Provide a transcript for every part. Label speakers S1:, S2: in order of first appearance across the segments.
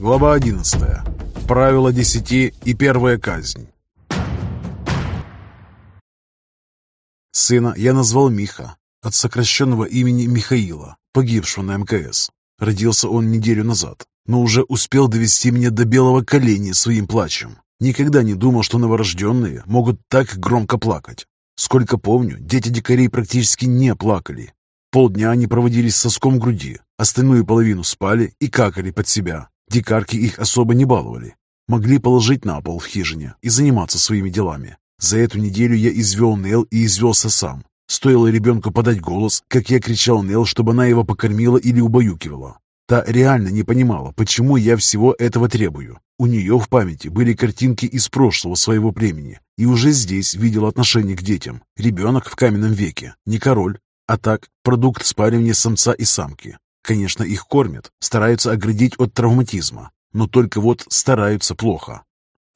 S1: Глава 11. Правило десяти и первая казнь. Сына я назвал Миха, от сокращенного имени Михаила, погибшего на МКС. Родился он неделю назад, но уже успел довести меня до белого коленя своим плачем. Никогда не думал, что новорожденные могут так громко плакать. Сколько помню, дети дикарей практически не плакали. Полдня они проводились соском груди, остальную половину спали и какали под себя. Дикарки их особо не баловали. Могли положить на пол в хижине и заниматься своими делами. За эту неделю я извел Нел и извелся сам. Стоило ребенку подать голос, как я кричал Нел, чтобы она его покормила или убаюкивала. Та реально не понимала, почему я всего этого требую. У нее в памяти были картинки из прошлого своего племени, и уже здесь видела отношение к детям. Ребенок в каменном веке, не король, а так продукт спаривания самца и самки. Конечно, их кормят, стараются оградить от травматизма, но только вот стараются плохо.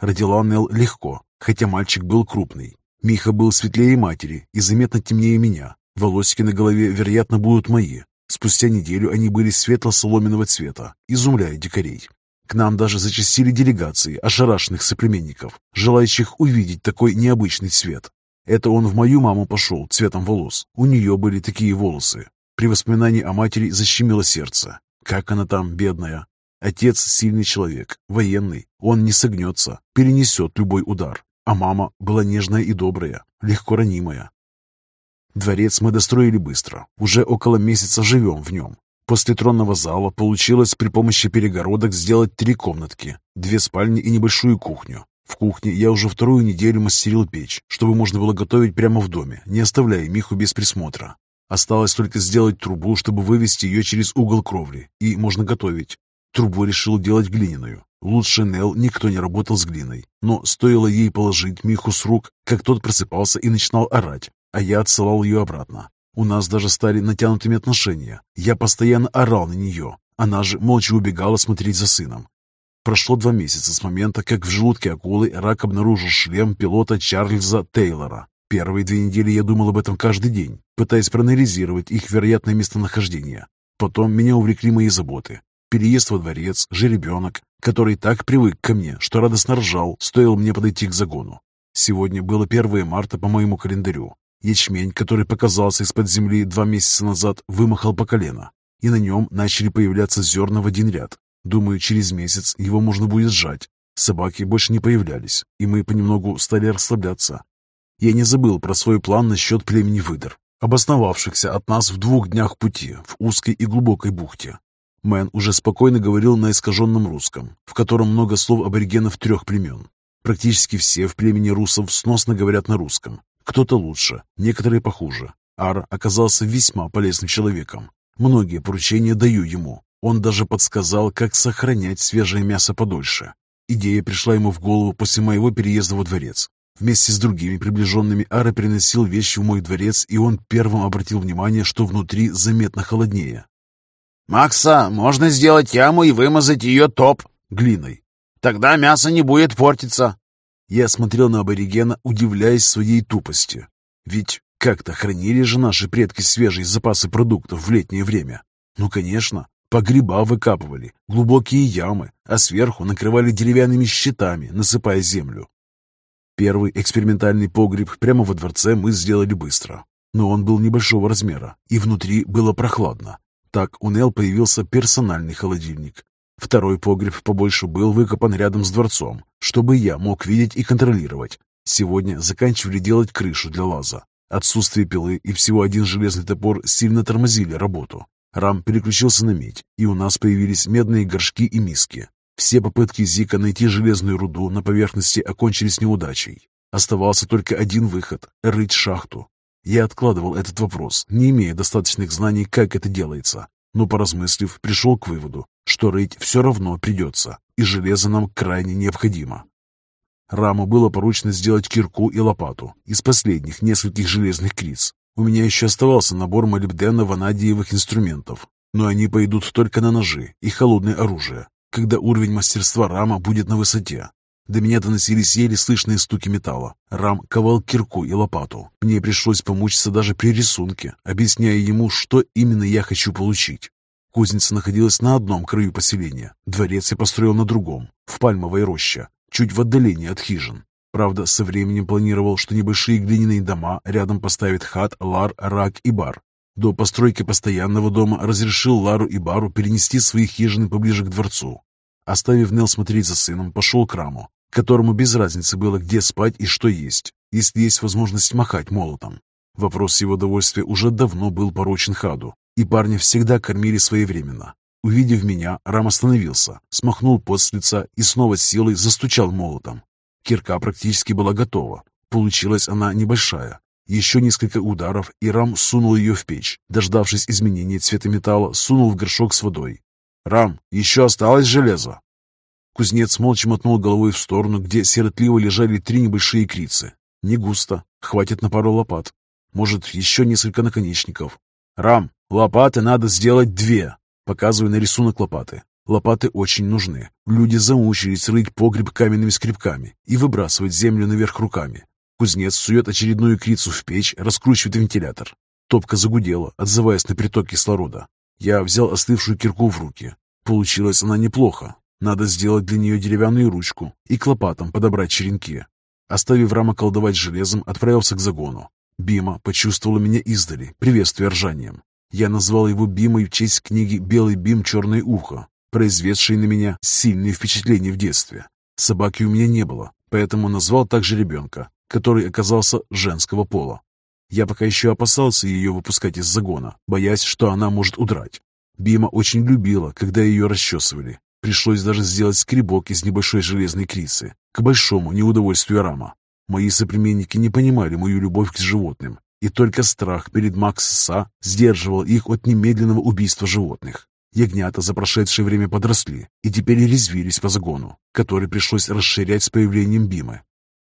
S1: Родила Нел легко, хотя мальчик был крупный. Миха был светлее матери и заметно темнее меня. Волосики на голове, вероятно, будут мои. Спустя неделю они были светло-соломенного цвета, изумляя дикарей. К нам даже зачастили делегации ошарашенных соплеменников, желающих увидеть такой необычный цвет. Это он в мою маму пошел цветом волос. У нее были такие волосы. При воспоминании о матери защемило сердце. Как она там, бедная. Отец сильный человек, военный. Он не согнется, перенесет любой удар. А мама была нежная и добрая, легко ранимая. Дворец мы достроили быстро. Уже около месяца живем в нем. После тронного зала получилось при помощи перегородок сделать три комнатки, две спальни и небольшую кухню. В кухне я уже вторую неделю мастерил печь, чтобы можно было готовить прямо в доме, не оставляя Миху без присмотра. Осталось только сделать трубу, чтобы вывести ее через угол кровли, и можно готовить. Трубу решил делать глиняную. Лучше Нел никто не работал с глиной, но стоило ей положить Миху с рук, как тот просыпался и начинал орать, а я отсылал ее обратно. У нас даже стали натянутыми отношения. Я постоянно орал на нее. Она же молча убегала смотреть за сыном. Прошло два месяца с момента, как в желудке акулы рак обнаружил шлем пилота Чарльза Тейлора. Первые две недели я думал об этом каждый день, пытаясь проанализировать их вероятное местонахождение. Потом меня увлекли мои заботы. Переезд во дворец, жеребенок, который так привык ко мне, что радостно ржал, стоило мне подойти к загону. Сегодня было 1 марта по моему календарю. Ячмень, который показался из-под земли два месяца назад, вымахал по колено, и на нем начали появляться зерна в один ряд. Думаю, через месяц его можно будет сжать. Собаки больше не появлялись, и мы понемногу стали расслабляться. Я не забыл про свой план насчет племени выдр, обосновавшихся от нас в двух днях пути в узкой и глубокой бухте. Мэн уже спокойно говорил на искаженном русском, в котором много слов аборигенов трех племен. Практически все в племени русов сносно говорят на русском, кто-то лучше, некоторые похуже. Ар оказался весьма полезным человеком. Многие поручения даю ему. Он даже подсказал, как сохранять свежее мясо подольше. Идея пришла ему в голову после моего переезда во дворец. Вместе с другими приближенными Ара переносил вещи в мой дворец, и он первым обратил внимание, что внутри заметно холоднее.
S2: «Макса, можно сделать яму и вымазать ее топ
S1: глиной.
S2: Тогда мясо не будет портиться».
S1: Я смотрел на аборигена, удивляясь своей тупости. Ведь как-то хранили же наши предки свежие запасы продуктов в летнее время. Ну, конечно, погреба выкапывали, глубокие ямы, а сверху накрывали деревянными щитами, насыпая землю. Первый экспериментальный погреб прямо во дворце мы сделали быстро. Но он был небольшого размера, и внутри было прохладно. Так у Нел появился персональный холодильник, Второй погреб побольше был выкопан рядом с дворцом, чтобы я мог видеть и контролировать. Сегодня заканчивали делать крышу для лаза. Отсутствие пилы и всего один железный топор сильно тормозили работу. Рам переключился на медь, и у нас появились медные горшки и миски. Все попытки Зика найти железную руду на поверхности окончились неудачей. Оставался только один выход – рыть шахту. Я откладывал этот вопрос, не имея достаточных знаний, как это делается, но, поразмыслив, пришел к выводу, что рыть все равно придется, и железо нам крайне необходимо. Раму было поручено сделать кирку и лопату из последних нескольких железных криц. У меня еще оставался набор молибденно-ванадиевых инструментов, но они пойдут только на ножи и холодное оружие, когда уровень мастерства Рама будет на высоте. До меня доносились еле слышные стуки металла. Рам ковал кирку и лопату. Мне пришлось помучиться даже при рисунке, объясняя ему, что именно я хочу получить. Кузница находилась на одном краю поселения. Дворец я построил на другом, в пальмовой роще, чуть в отдалении от хижин. Правда, со временем планировал, что небольшие глиняные дома рядом поставит хат, лар, рак и бар. До постройки постоянного дома разрешил Лару и Бару перенести свои хижины поближе к дворцу. Оставив Нел смотреть за сыном, пошел к Раму, которому без разницы было, где спать и что есть, если есть возможность махать молотом. Вопрос его довольствия уже давно был порочен Хаду, и парня всегда кормили своевременно. Увидев меня, Рам остановился, смахнул пот с лица и снова силой застучал молотом. Кирка практически была готова. Получилась она небольшая. Еще несколько ударов, и Рам сунул ее в печь. Дождавшись изменения цвета металла, сунул в горшок с водой. «Рам, еще осталось железо?» Кузнец молча мотнул головой в сторону, где сиротливо лежали три небольшие крицы. Не густо, хватит на пару лопат. Может, еще несколько наконечников. «Рам, лопаты надо сделать две!» Показываю на рисунок лопаты. Лопаты очень нужны. Люди замучились рыть погреб каменными скребками и выбрасывать землю наверх руками. Кузнец сует очередную крицу в печь, раскручивает вентилятор. Топка загудела, отзываясь на приток кислорода. Я взял остывшую кирку в руки. Получилась она неплохо. Надо сделать для нее деревянную ручку и к лопатам подобрать черенки. Оставив Рама колдовать железом, отправился к загону. Бима почувствовала меня издали, приветствуя ржанием. Я назвал его Бимой в честь книги «Белый Бим. Черное ухо», произведшей на меня сильные впечатления в детстве. Собаки у меня не было, поэтому назвал также ребенка, который оказался женского пола. Я пока еще опасался ее выпускать из загона, боясь, что она может удрать. Бима очень любила, когда ее расчесывали. Пришлось даже сделать скребок из небольшой железной крисы, к большому неудовольствию Рама. Мои соплеменники не понимали мою любовь к животным, и только страх перед Макса сдерживал их от немедленного убийства животных. Ягнята за прошедшее время подросли и теперь резвились по загону, который пришлось расширять с появлением Бимы.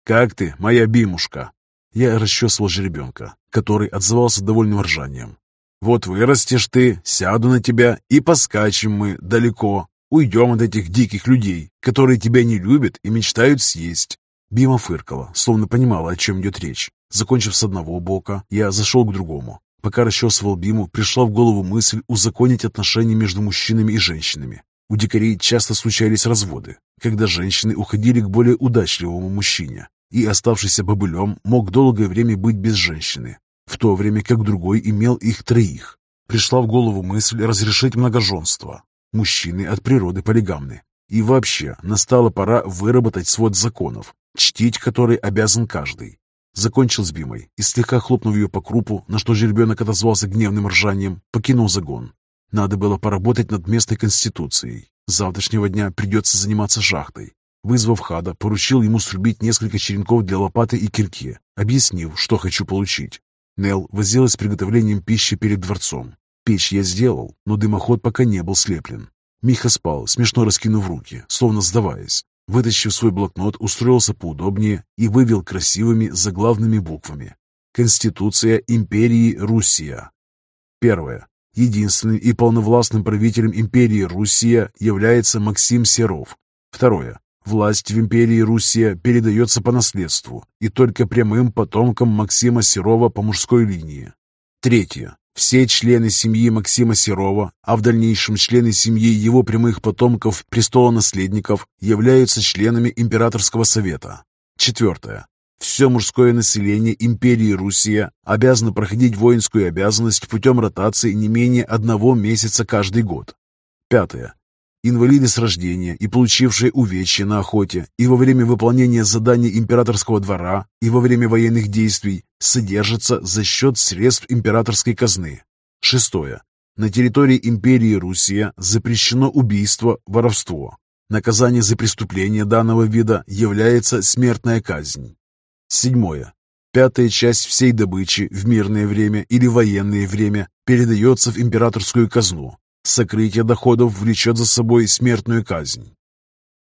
S1: «Как ты, моя Бимушка?» Я расчесывал жеребенка, который отзывался довольным ржанием. «Вот вырастешь ты, сяду на тебя и поскачем мы далеко. Уйдем от этих диких людей, которые тебя не любят и мечтают съесть». Бима фыркала, словно понимала, о чем идет речь. Закончив с одного бока, я зашел к другому, Пока расчесывал Биму, пришла в голову мысль узаконить отношения между мужчинами и женщинами. У дикарей часто случались разводы, когда женщины уходили к более удачливому мужчине, и оставшийся бобылем мог долгое время быть без женщины, в то время как другой имел их троих. Пришла в голову мысль разрешить многоженство. Мужчины от природы полигамны. И вообще, настала пора выработать свод законов, чтить который обязан каждый. Закончил с Бимой и, слегка хлопнув ее по крупу, на что жеребенок отозвался гневным ржанием, покинул загон. Надо было поработать над местной конституцией. С завтрашнего дня придется заниматься шахтой. Вызвав Хада, поручил ему срубить несколько черенков для лопаты и кирки, объяснив, что хочу получить. Нел возилась с приготовлением пищи перед дворцом. Печь я сделал, но дымоход пока не был слеплен. Миха спал, смешно раскинув руки, словно сдаваясь. Вытащив свой блокнот, устроился поудобнее и вывел красивыми заглавными буквами. Конституция империи Руссия. Первое. Единственным и полновластным правителем империи Руссия является Максим Серов. Второе. Власть в империи Руссия передается по наследству и только прямым потомкам Максима Серова по мужской линии. Третье. Все члены семьи Максима Серова, а в дальнейшем члены семьи его прямых потомков, престолонаследников, являются членами Императорского совета. Четвертое. Все мужское население империи Руссия обязано проходить воинскую обязанность путем ротации не менее одного месяца каждый год. Пятое. Инвалиды с рождения и получившие увечья на охоте и во время выполнения заданий императорского двора и во время военных действий содержатся за счет средств императорской казны. Шестое. На территории империи Руссия запрещено убийство, воровство. Наказание за преступление данного вида является смертная казнь. Седьмое. Пятая часть всей добычи в мирное время или военное время передается в императорскую казну, Сокрытие доходов влечет за собой смертную казнь.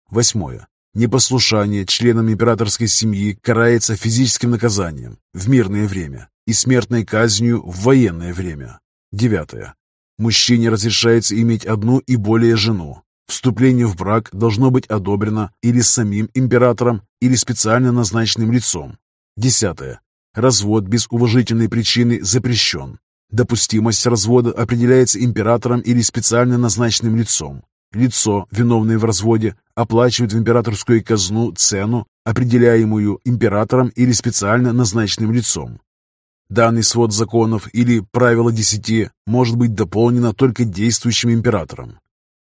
S1: Восьмое. Непослушание членам императорской семьи карается физическим наказанием в мирное время и смертной казнью в военное время. Девятое. Мужчине разрешается иметь одну и более жену. Вступление в брак должно быть одобрено или самим императором, или специально назначенным лицом. Десятое. Развод без уважительной причины запрещен. Допустимость развода определяется императором или специально назначенным лицом. Лицо, виновное в разводе, оплачивает в императорскую казну цену, определяемую императором или специально назначенным лицом. Данный свод законов или правило десяти может быть дополнено только действующим императором.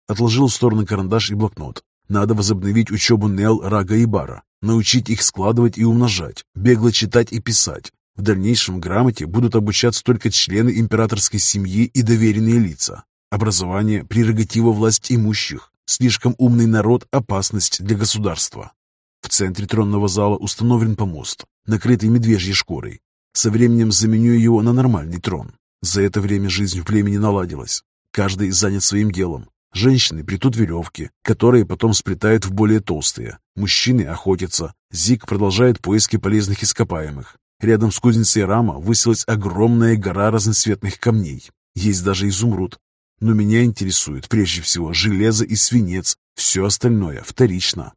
S1: Отложил в сторону карандаш и блокнот. Надо возобновить учебу Нел, Рага и Бара, научить их складывать и умножать, бегло читать и писать. В дальнейшем грамоте будут обучаться только члены императорской семьи и доверенные лица. Образование – прерогатива власть имущих. Слишком умный народ – опасность для государства. В центре тронного зала установлен помост, накрытый медвежьей шкурой. Со временем заменю его на нормальный трон. За это время жизнь в племени наладилась. Каждый занят своим делом. Женщины плетут веревки, которые потом сплетают в более толстые. Мужчины охотятся. Зик продолжает поиски полезных ископаемых. Рядом с кузницей Рама высилась огромная гора разноцветных камней. Есть даже изумруд. Но меня интересует прежде всего железо и свинец. Все остальное вторично.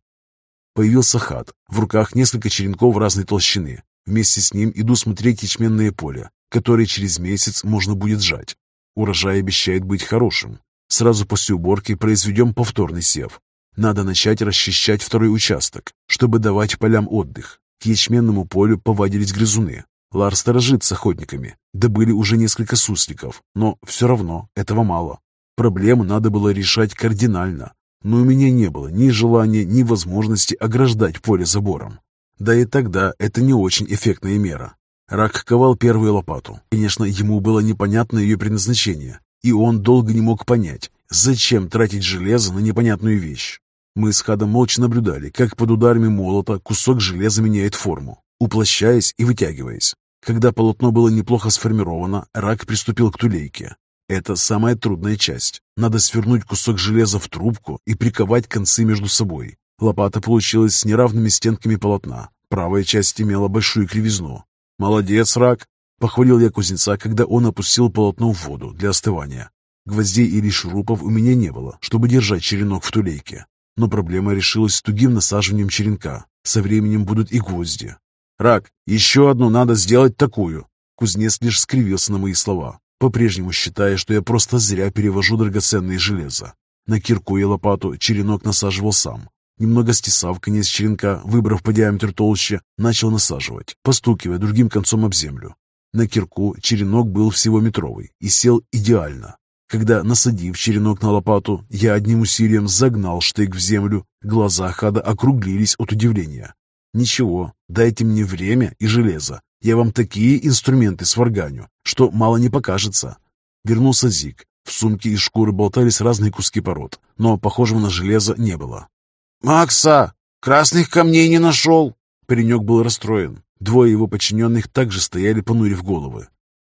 S1: Появился хат. В руках несколько черенков разной толщины. Вместе с ним иду смотреть ячменное поле, которое через месяц можно будет сжать. Урожай обещает быть хорошим. Сразу после уборки произведем повторный сев. Надо начать расчищать второй участок, чтобы давать полям отдых. К ячменному полю повадились грызуны. Лар сторожит с охотниками. Добыли уже несколько сусликов, но все равно этого мало. Проблему надо было решать кардинально, но у меня не было ни желания, ни возможности ограждать поле забором. Да и тогда это не очень эффектная мера. Рак ковал первую лопату. Конечно, ему было непонятно ее предназначение, и он долго не мог понять, зачем тратить железо на непонятную вещь. Мы с Хадом молча наблюдали, как под ударами молота кусок железа меняет форму, уплощаясь и вытягиваясь. Когда полотно было неплохо сформировано, Рак приступил к тулейке. Это самая трудная часть. Надо свернуть кусок железа в трубку и приковать концы между собой. Лопата получилась с неравными стенками полотна. Правая часть имела большую кривизну. «Молодец, рак!» — похвалил я кузнеца, когда он опустил полотно в воду для остывания. Гвоздей или шурупов у меня не было, чтобы держать черенок в тулейке. Но проблема решилась с тугим насаживанием черенка. Со временем будут и гвозди. «Рак, еще одну надо сделать такую!» Кузнец лишь скривился на мои слова, по-прежнему считая, что я просто зря перевожу драгоценное железо. На кирку и лопату черенок насаживал сам, Немного стесав конец черенка, выбрав по диаметру толще, начал насаживать, постукивая другим концом об землю. На кирку черенок был всего метровый и сел идеально. Когда, насадив черенок на лопату, я одним усилием загнал штык в землю, глаза Хада округлились от удивления. «Ничего, дайте мне время и железо. Я вам такие инструменты сварганю, что мало не покажется». Вернулся Зик. В сумке из шкуры болтались разные куски пород, но похожего на железо не было. «Макса! Красных камней не нашел!» Паренек был расстроен. Двое его подчиненных также стояли, понурив головы.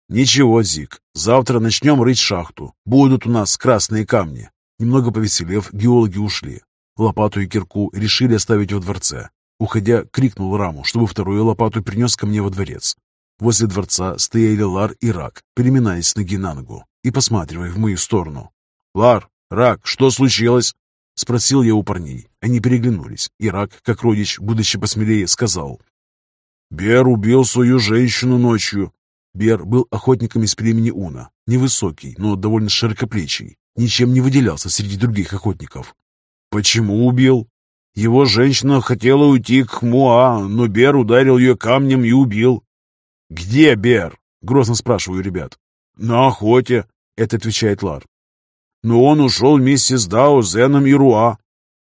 S1: «Ничего, Зик, завтра начнем рыть шахту. Будут у нас красные камни». Немного повеселев, геологи ушли. Лопату и кирку решили оставить во дворце. Уходя, крикнул Раму, чтобы вторую лопату принес ко мне во дворец. Возле дворца стояли Лар и Рак, переминаясь ноги на ногу и посматривая в мою сторону. «Лар, Рак, что случилось?» Спросил я у парней. Они переглянулись. Ирак, как родич, будучи посмелее, сказал. «Бер убил свою женщину ночью». Бер был охотником из племени Уна. Невысокий, но довольно широкоплечий. Ничем не выделялся среди других охотников. «Почему убил?» Его женщина хотела уйти к Муа, но Бер ударил ее камнем и убил. «Где Бер?» — грозно спрашиваю ребят. «На охоте», — это отвечает Лар но он ушел вместе с Дао, Зеном и Руа.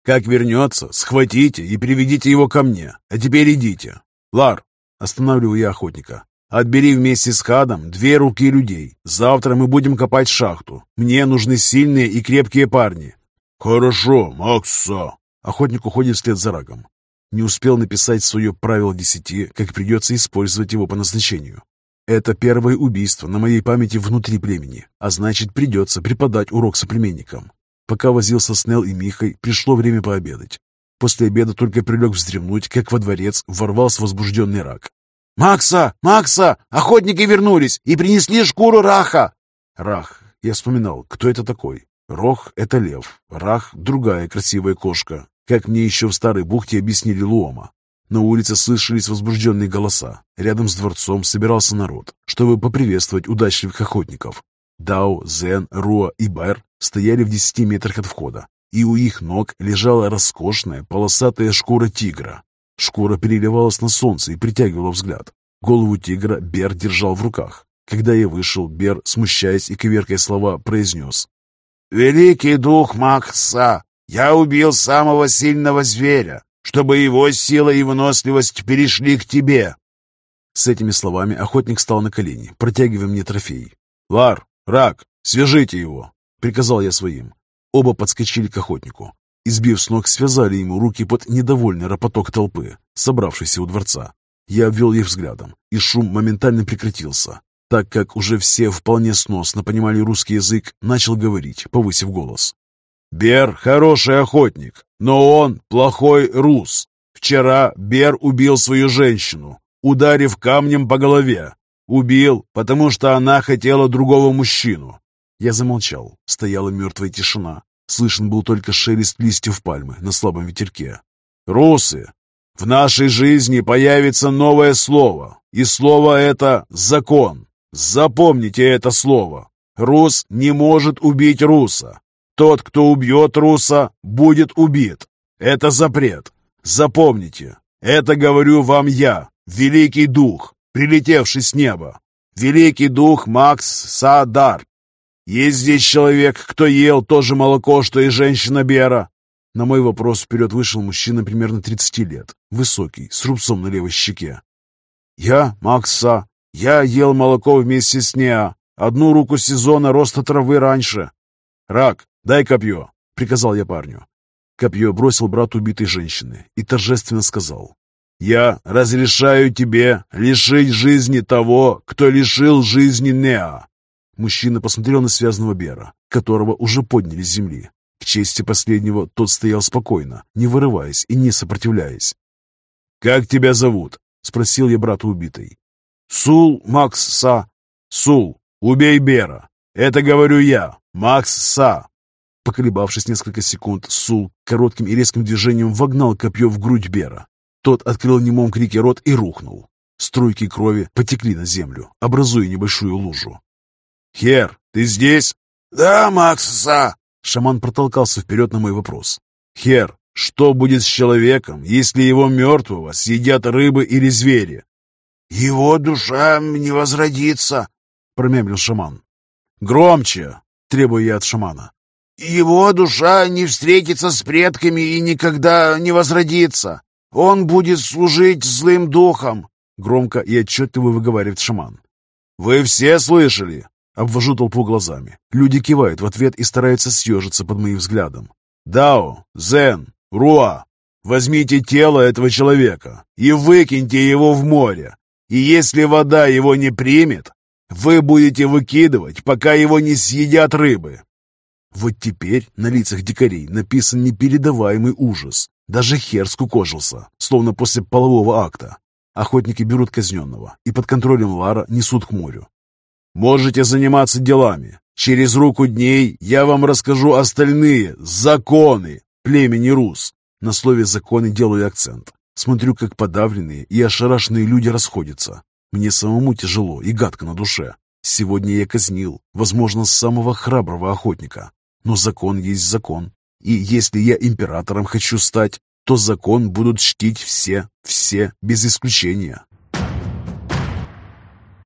S1: Как вернется, схватите и приведите его ко мне. А теперь идите. Лар, останавливаю я охотника. Отбери вместе с Хадом две руки людей. Завтра мы будем копать шахту. Мне нужны сильные и крепкие парни. Хорошо, Макса. Охотник уходит вслед за рагом. Не успел написать свое правило десяти, как придется использовать его по назначению. Это первое убийство на моей памяти внутри племени, а значит придется преподать урок соплеменникам. Пока возился с Нел и Михой, пришло время пообедать. После обеда только прилег вздремнуть, как во дворец ворвался возбужденный рак. «Макса! Макса! Охотники вернулись и принесли шкуру раха!» Рах. Я вспоминал, кто это такой. Рох — это лев, Рах — другая красивая кошка, как мне еще в старой бухте объяснили Луома. На улице слышались возбужденные голоса. Рядом с дворцом собирался народ, чтобы поприветствовать удачливых охотников. Дао, Зен, Руа и Бэр стояли в десяти метрах от входа, и у их ног лежала роскошная полосатая шкура тигра. Шкура переливалась на солнце и притягивала взгляд. Голову тигра Бер держал в руках. Когда я вышел, Бер, смущаясь и коверкая слова, произнес.
S2: «Великий дух Макса, я убил самого сильного зверя, чтобы его сила и выносливость перешли к тебе».
S1: С этими словами охотник стал на колени, протягивая мне трофей. «Лар, рак, свяжите его!» — приказал я своим. Оба подскочили к охотнику. Избив с ног, связали ему руки под недовольный ропоток толпы, собравшейся у дворца. Я обвел их взглядом, и шум моментально прекратился, так как уже все вполне сносно понимали русский язык, начал говорить, повысив голос. «Бер – хороший охотник, но он плохой рус. Вчера Бер убил свою женщину, ударив камнем по голове. Убил, потому что она хотела другого мужчину». Я замолчал. Стояла мертвая тишина. Слышен был только шелест листьев пальмы на слабом ветерке. «Русы, в нашей жизни появится новое слово, и слово это «закон». Запомните это слово. Рус не может убить руса. Тот, кто убьет руса, будет убит. Это запрет. Запомните. Это говорю вам я, Великий Дух, прилетевший с неба. Великий Дух Макс Саадар. Есть здесь человек, кто ел то же молоко, что и женщина Бера? На мой вопрос вперед вышел мужчина примерно 30 лет, высокий, с рубцом на левой щеке. «Я, Макса, я ел молоко вместе с Неа, одну руку сезона роста травы раньше. Рак, дай копье», — приказал я парню. Копье бросил брат убитой женщины и торжественно сказал. «Я разрешаю тебе лишить жизни того, кто лишил жизни Неа». Мужчина посмотрел на связанного Бера, которого уже подняли с земли. К чести последнего тот стоял спокойно, не вырываясь и не сопротивляясь. «Как тебя зовут?» — спросил я брата убитой. «Сул Макс Са». «Сул, убей Бера. Это говорю я, Макс Са». Поколебавшись несколько секунд, Сул коротким и резким движением вогнал копье в грудь Бера. Тот открыл немом крики рот и рухнул. Струйки крови потекли на землю, образуя небольшую лужу. «Хер, ты здесь?»
S2: «Да, Макс Са».
S1: Шаман протолкался вперед на мой вопрос. «Хер, что будет с человеком, если его мертвого съедят рыбы или звери?»
S2: «Его душа не возродится», — промямлил шаман.
S1: «Громче!» — требую я от шамана.
S2: «Его душа не встретится с предками и никогда не возродится. Он будет служить злым духом», — громко и отчетливо выговаривает шаман.
S1: «Вы все слышали?» Обвожу толпу глазами. Люди кивают в ответ и стараются съежиться под моим взглядом. «Дао, Зен, Руа, возьмите тело этого человека и выкиньте его в море. И если вода его не примет, вы будете выкидывать, пока его не съедят рыбы». Вот теперь на лицах дикарей написан непередаваемый ужас. Даже хер скукожился, словно после полового акта. Охотники берут казненного и под контролем Лара несут к морю. Можете заниматься делами. Через руку дней я вам расскажу остальные законы племени Рус. На слове «законы» делаю акцент. Смотрю, как подавленные и ошарашенные люди расходятся. Мне самому тяжело и гадко на душе. Сегодня я казнил, возможно, самого храброго охотника. Но закон есть закон. И если я императором хочу стать, то закон будут чтить все, все, без исключения.